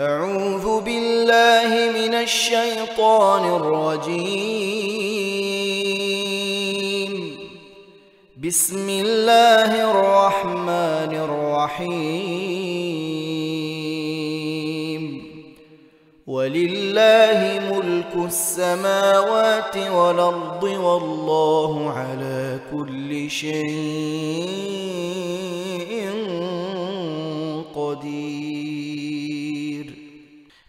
أعوذ بالله من الشيطان الرجيم. بسم الله الرحمن الرحيم. ولله ملك السماوات والأرض والله على كل شيء قدير.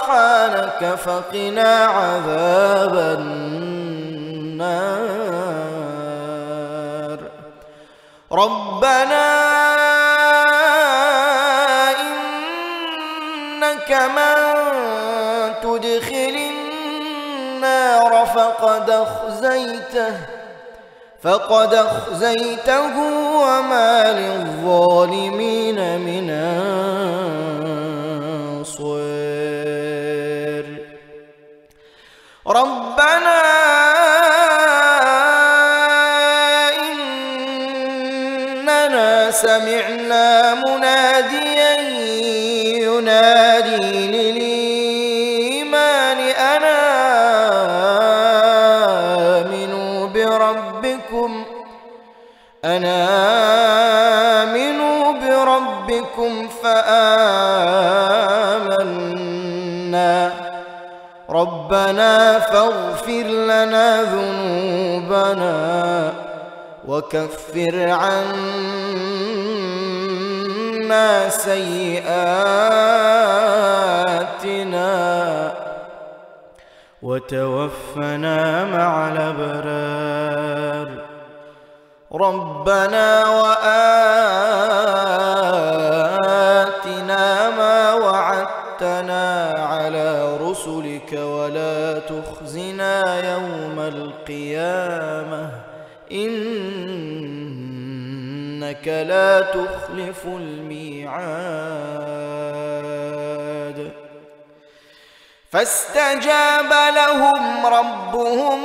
سبحانك فقنا عذاب النار. ربنا إنك من تدخل النار فقد أخزيته فقد أخزيته وما للظالمين من أنصير ربنا إننا سمعنا مناديا ينادي للإيمان أنا آمنوا بربكم أنا آمنوا ربنا فاغفر لنا ذنوبنا وكفر عنا سيئاتنا وتوفنا مع الأبرار. ربنا وآتنا القيامة. إنك لا تخلف الميعاد. فاستجاب لهم ربهم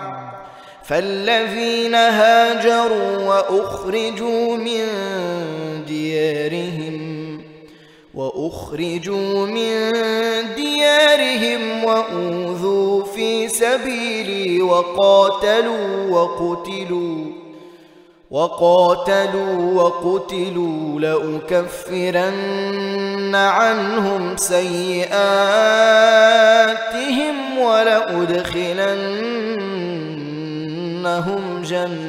فالذين هاجروا وأخرجوا من ديارهم وأخرجوا من ديارهم وأوذوا في سبيلي وقاتلوا وقتلوا وقاتلوا وقتلوا لأكفرن عنهم سيئاتهم ولأدخلنهم جنات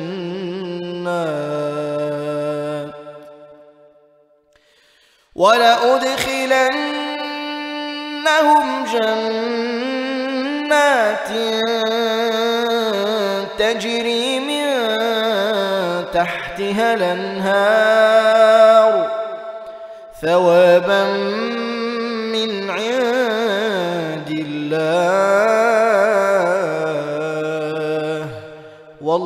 ولأدخلنهم جنات تجري من تحتها الأنهار ثوابا من عند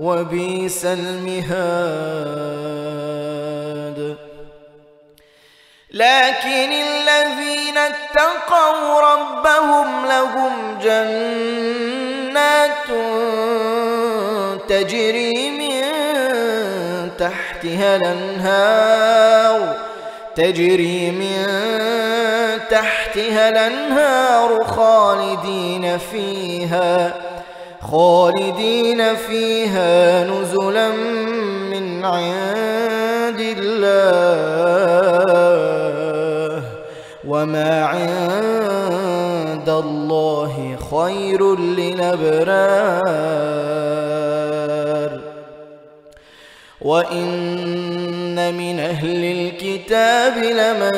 وبئس المهاد. لكن الذين اتقوا ربهم لهم جنات تجري من تحتها الأنهار تجري من تحتها الأنهار خالدين فيها. خالدين فيها نزلا من عند الله. وما عند الله خير للأبرار. وإن من أهل الكتاب لمن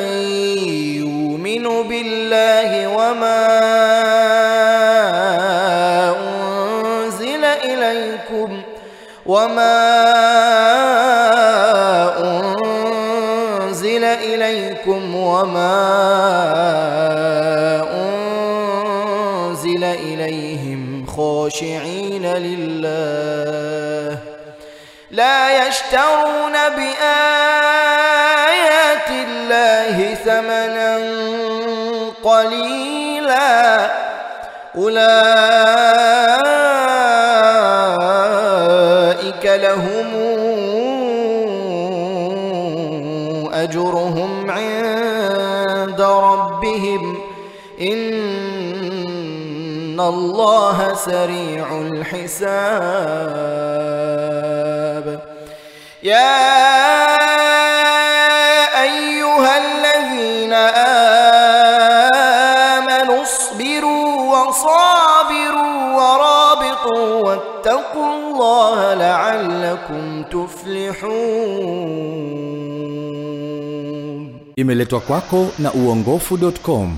يؤمن بالله وما اليكم وما أنزل إليكم وما أنزل إليهم خاشعين لله لا يشترون بآيات الله ثمنا قليلا أولئك إن الله سريع الحساب يا أيها الذين آمنوا اصبروا وصابروا ورابطوا واتقوا الله لعلكم تفلحون. Imeletwa kwako na uongofu.com